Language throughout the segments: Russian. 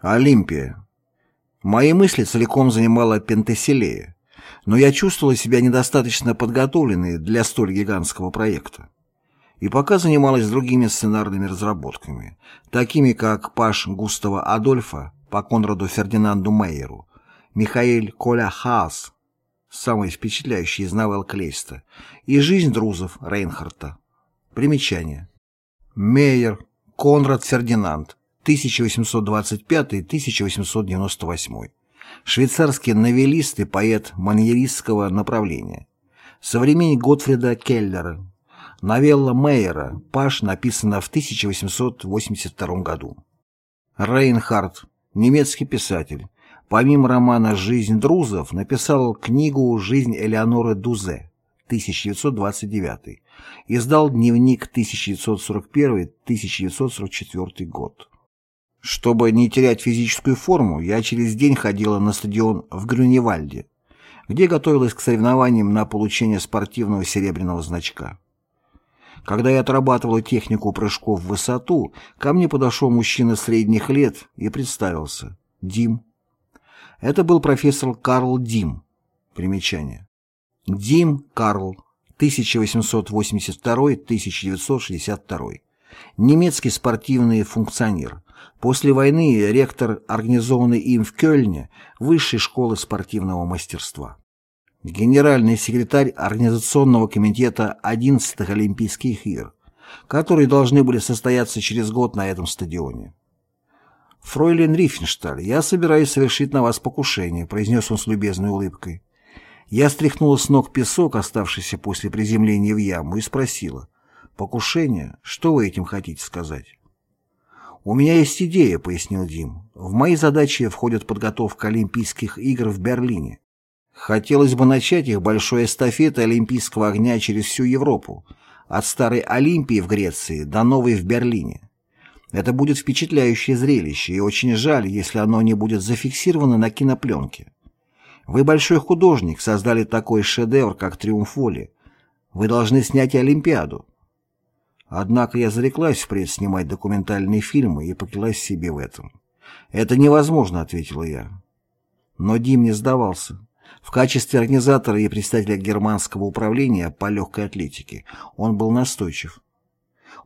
Олимпия. Мои мысли целиком занимала Пентеселея, но я чувствовала себя недостаточно подготовленной для столь гигантского проекта. И пока занималась другими сценарными разработками, такими как «Паш Густава Адольфа» по Конраду Фердинанду Мейеру, Михаэль Коля Хаас, самый впечатляющий из новелл Клейста, и «Жизнь друзов» Рейнхарта. Примечание. Мейер, Конрад Фердинанд, 1825-1898. Швейцарский новеллист и поэт маньеристского направления. Современник Готфрида Келлера. Новелла Мейера «Паш» написана в 1882 году. Рейнхард, немецкий писатель. Помимо романа «Жизнь друзов» написал книгу «Жизнь Элеоноры Дузе» 1929. Издал дневник 1941-1944 год. Чтобы не терять физическую форму, я через день ходила на стадион в Грюневальде, где готовилась к соревнованиям на получение спортивного серебряного значка. Когда я отрабатывала технику прыжков в высоту, ко мне подошел мужчина средних лет и представился. Дим. Это был профессор Карл Дим. Примечание. Дим Карл, 1882-1962. Немецкий спортивный функционер. После войны ректор, организованной им в Кёльне, Высшей школы спортивного мастерства. Генеральный секретарь Организационного комитета 11-х Олимпийских игр, которые должны были состояться через год на этом стадионе. «Фройлен Рифеншталь, я собираюсь совершить на вас покушение», произнес он с любезной улыбкой. Я стряхнула с ног песок, оставшийся после приземления в яму, и спросила, «Покушение? Что вы этим хотите сказать?» «У меня есть идея», — пояснил Дим. «В мои задачи входит подготовка Олимпийских игр в Берлине. Хотелось бы начать их большой эстафетой Олимпийского огня через всю Европу, от старой Олимпии в Греции до новой в Берлине. Это будет впечатляющее зрелище, и очень жаль, если оно не будет зафиксировано на кинопленке. Вы большой художник, создали такой шедевр, как «Триумф воли». Вы должны снять и Олимпиаду. Однако я зареклась впредь снимать документальные фильмы и поклялась себе в этом. «Это невозможно», — ответила я. Но Дим не сдавался. В качестве организатора и представителя германского управления по легкой атлетике он был настойчив.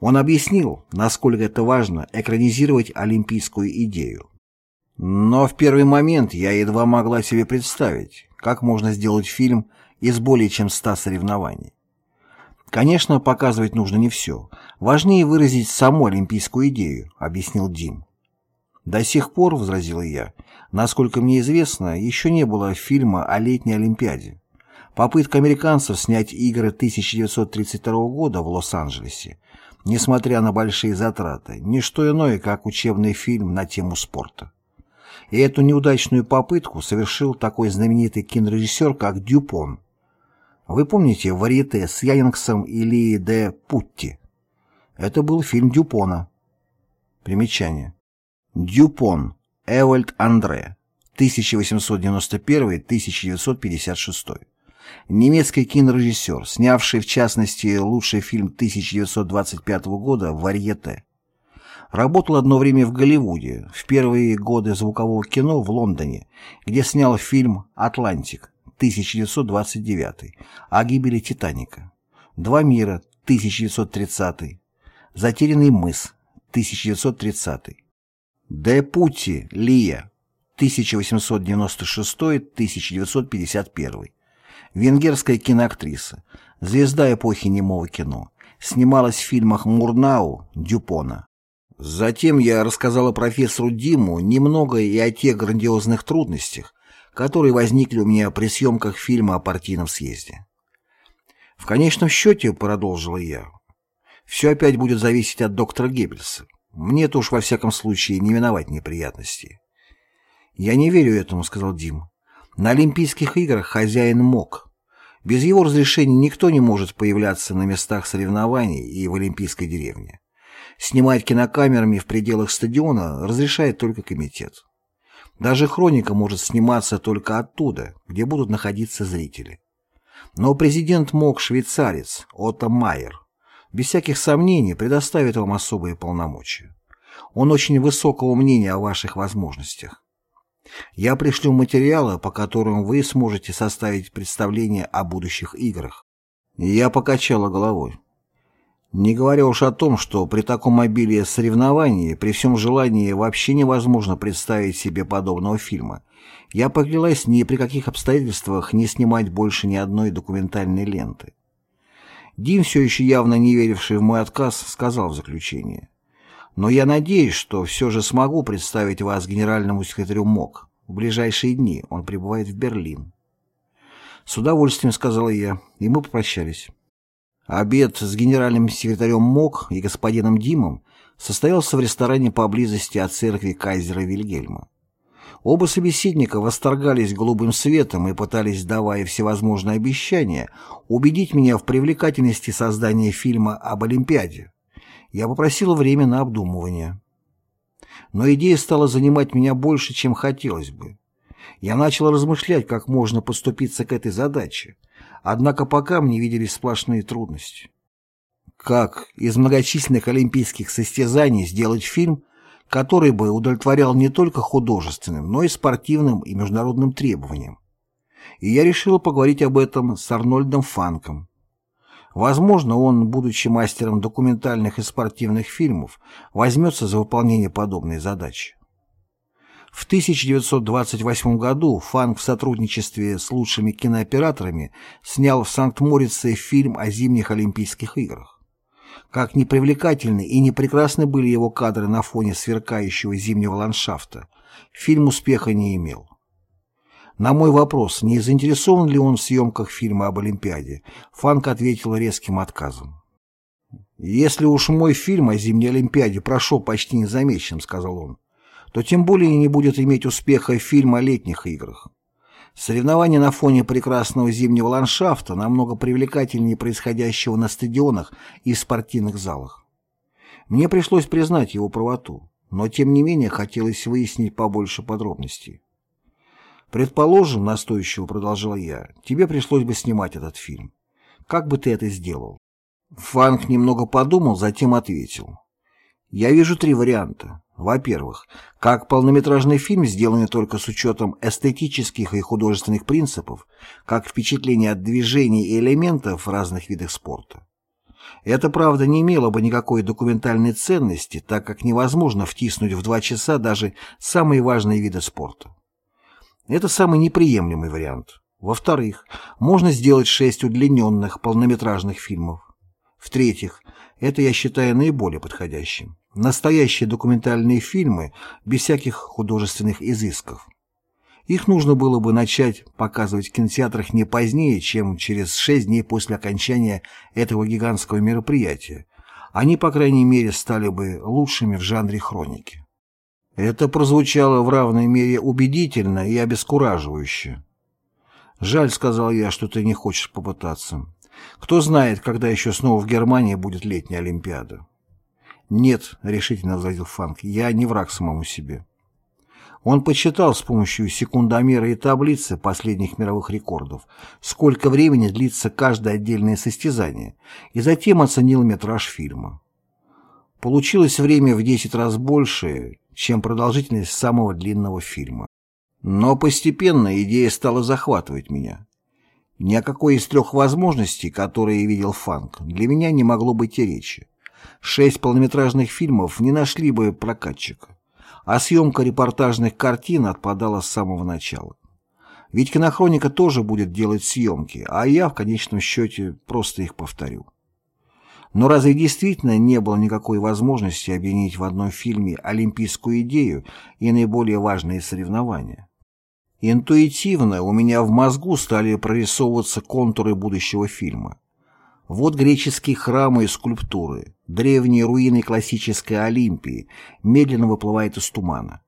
Он объяснил, насколько это важно экранизировать олимпийскую идею. Но в первый момент я едва могла себе представить, как можно сделать фильм из более чем ста соревнований. Конечно, показывать нужно не все. Важнее выразить саму олимпийскую идею, объяснил Дим. До сих пор, возразила я, насколько мне известно, еще не было фильма о летней Олимпиаде. Попытка американцев снять игры 1932 года в Лос-Анджелесе, несмотря на большие затраты, не что иное, как учебный фильм на тему спорта. И эту неудачную попытку совершил такой знаменитый кинорежиссер, как Дюпон – вы помните «Варьете» с Янингсом или де Путти? Это был фильм Дюпона. Примечание. Дюпон. Эвальд Андре. 1891-1956. Немецкий кинорежиссер, снявший в частности лучший фильм 1925 года «Варьете». Работал одно время в Голливуде, в первые годы звукового кино в Лондоне, где снял фильм «Атлантик» 1929, о гибели Титаника, Два мира, 1930, Затерянный мыс, 1930, Де Пути, Лия, 1896-1951, венгерская киноактриса, звезда эпохи немого кино, снималась в фильмах Мурнау, Дюпона. Затем я рассказала профессору Диму немного и о тех грандиозных трудностях, которые возникли у меня при съемках фильма о партийном съезде. В конечном счете, продолжила я, все опять будет зависеть от доктора Геббельса. Мне-то уж во всяком случае не миновать неприятностей. Я не верю этому, сказал Дим. На Олимпийских играх хозяин мог. Без его разрешения никто не может появляться на местах соревнований и в Олимпийской деревне. Снимать кинокамерами в пределах стадиона разрешает только комитет. Даже хроника может сниматься только оттуда, где будут находиться зрители. Но президент мог швейцарец Отто Майер без всяких сомнений предоставит вам особые полномочия. Он очень высокого мнения о ваших возможностях. Я пришлю материалы, по которым вы сможете составить представление о будущих играх. Я покачала головой. Не говоря уж о том, что при таком обилии соревнований, при всем желании вообще невозможно представить себе подобного фильма, я поклялась ни при каких обстоятельствах не снимать больше ни одной документальной ленты. Дим, все еще явно не веривший в мой отказ, сказал в заключение. «Но я надеюсь, что все же смогу представить вас генеральному секретарю МОК. В ближайшие дни он прибывает в Берлин». «С удовольствием», — сказала я, и мы попрощались. Обед с генеральным секретарем МОК и господином Димом состоялся в ресторане поблизости от церкви Кайзера Вильгельма. Оба собеседника восторгались голубым светом и пытались, давая всевозможные обещания, убедить меня в привлекательности создания фильма об Олимпиаде. Я попросил время на обдумывание. Но идея стала занимать меня больше, чем хотелось бы. Я начал размышлять, как можно поступиться к этой задаче. Однако пока мне виделись сплошные трудности. Как из многочисленных олимпийских состязаний сделать фильм, который бы удовлетворял не только художественным, но и спортивным и международным требованиям. И я решил поговорить об этом с Арнольдом Фанком. Возможно, он, будучи мастером документальных и спортивных фильмов, возьмется за выполнение подобной задачи. В 1928 году Фанк в сотрудничестве с лучшими кинооператорами снял в Санкт-Морице фильм о зимних Олимпийских играх. Как непривлекательны и непрекрасны были его кадры на фоне сверкающего зимнего ландшафта, фильм успеха не имел. На мой вопрос, не заинтересован ли он в съемках фильма об Олимпиаде, Фанк ответил резким отказом. «Если уж мой фильм о зимней Олимпиаде прошел почти незамеченным», — сказал он, то тем более не будет иметь успеха фильм о летних играх. Соревнования на фоне прекрасного зимнего ландшафта намного привлекательнее происходящего на стадионах и спортивных залах. Мне пришлось признать его правоту, но тем не менее хотелось выяснить побольше подробностей. «Предположим, — настойчиво продолжал я, — тебе пришлось бы снимать этот фильм. Как бы ты это сделал?» Фанк немного подумал, затем ответил. «Я вижу три варианта. Во-первых, как полнометражный фильм, сделанный только с учетом эстетических и художественных принципов, как впечатление от движений и элементов в разных видах спорта. Это, правда, не имело бы никакой документальной ценности, так как невозможно втиснуть в два часа даже самые важные виды спорта. Это самый неприемлемый вариант. Во-вторых, можно сделать шесть удлиненных полнометражных фильмов. В-третьих, это я считаю наиболее подходящим. Настоящие документальные фильмы без всяких художественных изысков. Их нужно было бы начать показывать в кинотеатрах не позднее, чем через шесть дней после окончания этого гигантского мероприятия. Они, по крайней мере, стали бы лучшими в жанре хроники. Это прозвучало в равной мере убедительно и обескураживающе. «Жаль, — сказал я, — что ты не хочешь попытаться. Кто знает, когда еще снова в Германии будет летняя Олимпиада. «Нет», — решительно возразил Фанк, — «я не враг самому себе». Он подсчитал с помощью секундомера и таблицы последних мировых рекордов, сколько времени длится каждое отдельное состязание, и затем оценил метраж фильма. Получилось время в 10 раз больше, чем продолжительность самого длинного фильма. Но постепенно идея стала захватывать меня. Ни о какой из трех возможностей, которые видел Фанк, для меня не могло быть и речи. Шесть полнометражных фильмов не нашли бы прокатчика, а съемка репортажных картин отпадала с самого начала. Ведь кинохроника тоже будет делать съемки, а я в конечном счете просто их повторю. Но разве действительно не было никакой возможности объединить в одном фильме олимпийскую идею и наиболее важные соревнования? Интуитивно у меня в мозгу стали прорисовываться контуры будущего фильма. Вот греческие храмы и скульптуры, древние руины классической Олимпии медленно выплывают из тумана.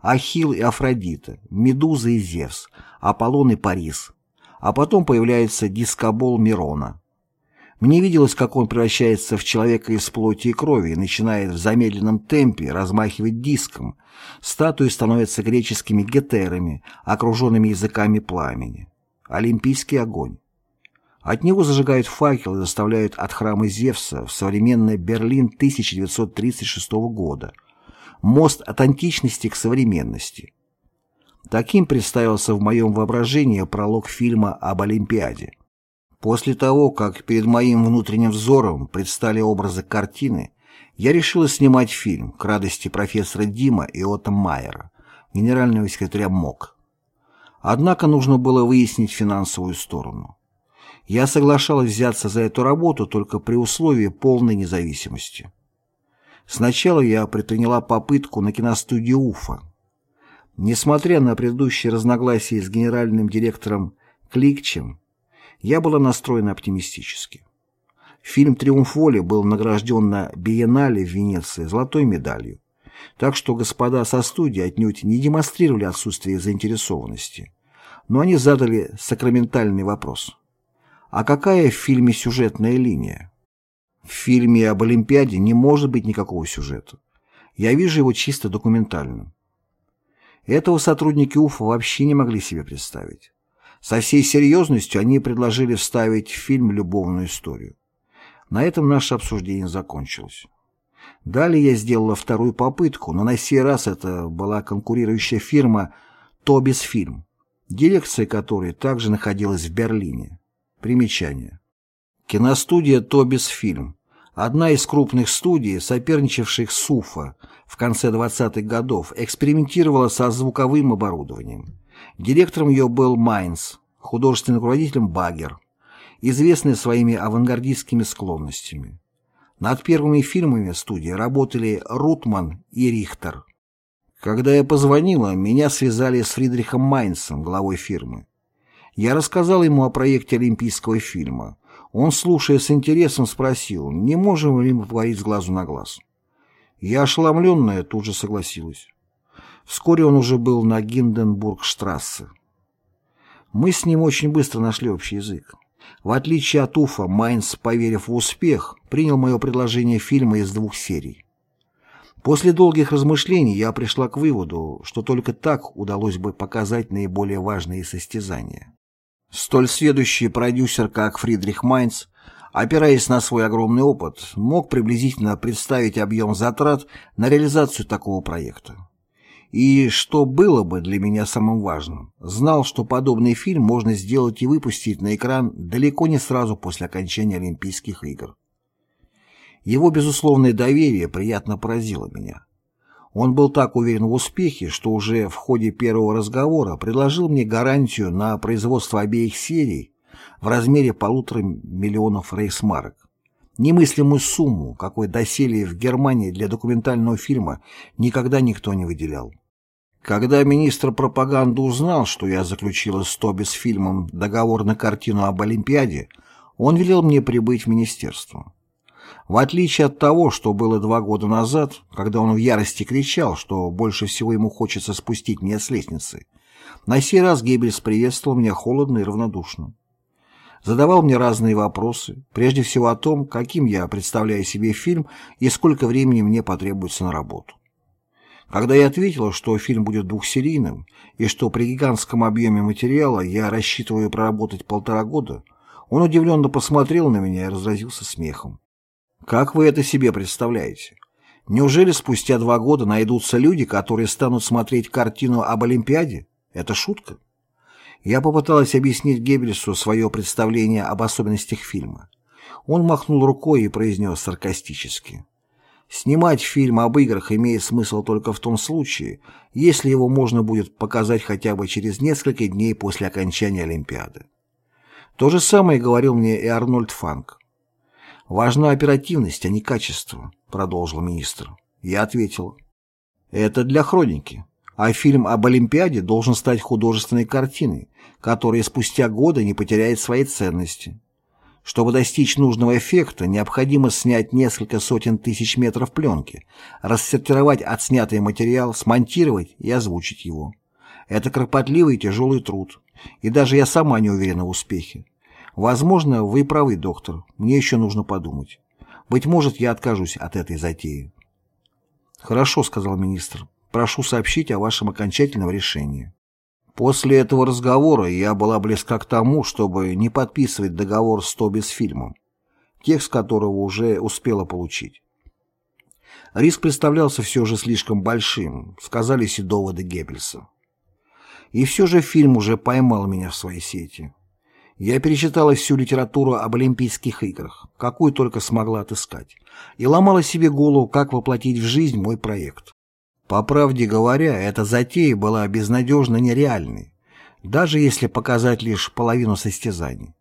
Ахилл и Афродита, Медуза и Зевс, Аполлон и Парис. А потом появляется дискобол Мирона. Мне виделось, как он превращается в человека из плоти и крови и начинает в замедленном темпе размахивать диском. Статуи становятся греческими гетерами, окруженными языками пламени. Олимпийский огонь. От него зажигают факел и доставляют от храма Зевса в современный Берлин 1936 года. Мост от античности к современности. Таким представился в моем воображении пролог фильма об Олимпиаде. После того, как перед моим внутренним взором предстали образы картины, я решила снимать фильм к радости профессора Дима и Отто Майера, генерального секретаря МОК. Однако нужно было выяснить финансовую сторону. Я соглашалась взяться за эту работу только при условии полной независимости. Сначала я предприняла попытку на киностудию Уфа. Несмотря на предыдущие разногласия с генеральным директором Кликчем, я была настроена оптимистически. Фильм «Триумф воли» был награжден на Биеннале в Венеции золотой медалью. Так что господа со студии отнюдь не демонстрировали отсутствие заинтересованности. Но они задали сакраментальный вопрос. А какая в фильме сюжетная линия? В фильме об Олимпиаде не может быть никакого сюжета. Я вижу его чисто документальным. Этого сотрудники УФА вообще не могли себе представить. Со всей серьезностью они предложили вставить в фильм любовную историю. На этом наше обсуждение закончилось. Далее я сделала вторую попытку, но на сей раз это была конкурирующая фирма «Тобис Фильм», дирекция которой также находилась в Берлине. Примечание. Киностудия «Тобис Фильм» – одна из крупных студий, соперничавших с Уфа в конце 20-х годов, экспериментировала со звуковым оборудованием. Директором ее был Майнц, художественным руководителем Багер, известный своими авангардистскими склонностями. Над первыми фильмами студии работали Рутман и Рихтер. Когда я позвонила, меня связали с Фридрихом Майнцем, главой фирмы. Я рассказал ему о проекте олимпийского фильма. Он, слушая с интересом, спросил, не можем ли мы поговорить с глазу на глаз. Я, ошеломленная, тут же согласилась. Вскоре он уже был на Гинденбургштрассе. Мы с ним очень быстро нашли общий язык. В отличие от Уфа, Майнц, поверив в успех, принял мое предложение фильма из двух серий. После долгих размышлений я пришла к выводу, что только так удалось бы показать наиболее важные состязания. Столь следующий продюсер, как Фридрих Майнц, опираясь на свой огромный опыт, мог приблизительно представить объем затрат на реализацию такого проекта. И, что было бы для меня самым важным, знал, что подобный фильм можно сделать и выпустить на экран далеко не сразу после окончания Олимпийских игр. Его безусловное доверие приятно поразило меня. Он был так уверен в успехе, что уже в ходе первого разговора предложил мне гарантию на производство обеих серий в размере полутора миллионов рейхсмарок. Немыслимую сумму, какой доселе в Германии для документального фильма никогда никто не выделял. Когда министр пропаганды узнал, что я заключила с Тоби с фильмом договор на картину об Олимпиаде, он велел мне прибыть в министерство. В отличие от того, что было два года назад, когда он в ярости кричал, что больше всего ему хочется спустить меня с лестницы, на сей раз Геббельс приветствовал меня холодно и равнодушно. Задавал мне разные вопросы, прежде всего о том, каким я представляю себе фильм и сколько времени мне потребуется на работу. Когда я ответила, что фильм будет двухсерийным и что при гигантском объеме материала я рассчитываю проработать полтора года, он удивленно посмотрел на меня и разразился смехом. «Как вы это себе представляете? Неужели спустя два года найдутся люди, которые станут смотреть картину об Олимпиаде? Это шутка?» Я попыталась объяснить Геббельсу свое представление об особенностях фильма. Он махнул рукой и произнес саркастически. Снимать фильм об играх имеет смысл только в том случае, если его можно будет показать хотя бы через несколько дней после окончания Олимпиады. То же самое говорил мне и Арнольд Фанк. «Важна оперативность, а не качество», — продолжил министр. Я ответил. «Это для хроники, а фильм об Олимпиаде должен стать художественной картиной, которая спустя годы не потеряет своей ценности. Чтобы достичь нужного эффекта, необходимо снять несколько сотен тысяч метров пленки, рассортировать отснятый материал, смонтировать и озвучить его. Это кропотливый и тяжелый труд, и даже я сама не уверена в успехе. Возможно, вы правы, доктор, мне еще нужно подумать. Быть может, я откажусь от этой затеи. «Хорошо», — сказал министр, — «прошу сообщить о вашем окончательном решении». После этого разговора я была близка к тому, чтобы не подписывать договор с Тоби с фильмом, текст которого уже успела получить. Риск представлялся все же слишком большим, сказались и доводы Геббельса. И все же фильм уже поймал меня в своей сети. Я перечитала всю литературу об Олимпийских играх, какую только смогла отыскать, и ломала себе голову, как воплотить в жизнь мой проект. По правде говоря, эта затея была безнадежно нереальной, даже если показать лишь половину состязаний.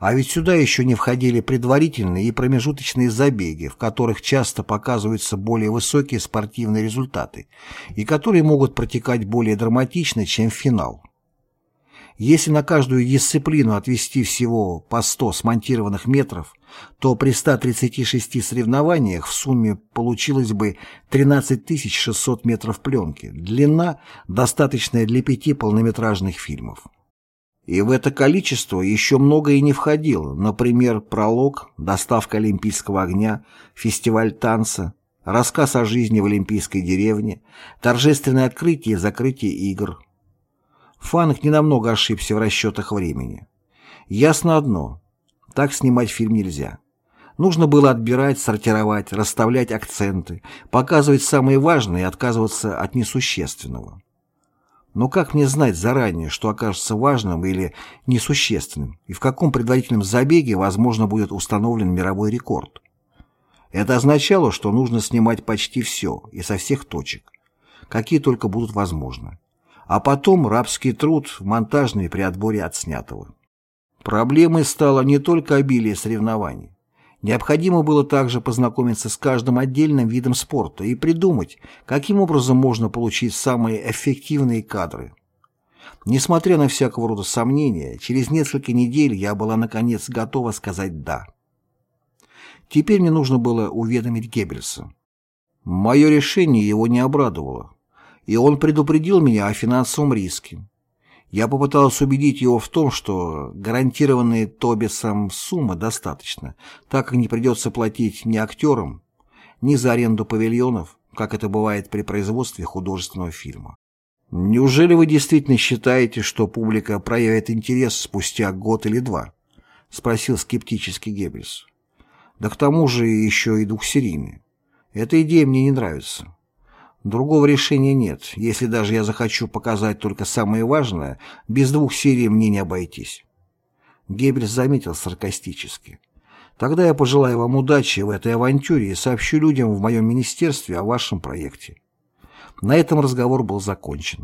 А ведь сюда еще не входили предварительные и промежуточные забеги, в которых часто показываются более высокие спортивные результаты и которые могут протекать более драматично, чем финал. Если на каждую дисциплину отвести всего по 100 смонтированных метров, то при 136 соревнованиях в сумме получилось бы 13 600 метров пленки, длина, достаточная для пяти полнометражных фильмов. И в это количество еще многое не входило, например, пролог, доставка олимпийского огня, фестиваль танца, рассказ о жизни в олимпийской деревне, торжественное открытие и закрытие игр. Фанк ненамного ошибся в расчетах времени. Ясно одно – так снимать фильм нельзя. Нужно было отбирать, сортировать, расставлять акценты, показывать самое важное и отказываться от несущественного. Но как мне знать заранее, что окажется важным или несущественным, и в каком предварительном забеге, возможно, будет установлен мировой рекорд? Это означало, что нужно снимать почти все и со всех точек, какие только будут возможны. А потом рабский труд в монтажной при отборе отснятого. Проблемой стало не только обилие соревнований. Необходимо было также познакомиться с каждым отдельным видом спорта и придумать, каким образом можно получить самые эффективные кадры. Несмотря на всякого рода сомнения, через несколько недель я была наконец готова сказать «да». Теперь мне нужно было уведомить Геббельса. Мое решение его не обрадовало, и он предупредил меня о финансовом риске. Я попытался убедить его в том, что гарантированные Тобисом суммы достаточно, так как не придется платить ни актерам, ни за аренду павильонов, как это бывает при производстве художественного фильма. «Неужели вы действительно считаете, что публика проявит интерес спустя год или два?» — спросил скептически Геббельс. «Да к тому же еще и двухсерийный. Эта идея мне не нравится. Другого решения нет. Если даже я захочу показать только самое важное, без двух серий мне не обойтись. Геббельс заметил саркастически. Тогда я пожелаю вам удачи в этой авантюре и сообщу людям в моем министерстве о вашем проекте. На этом разговор был закончен.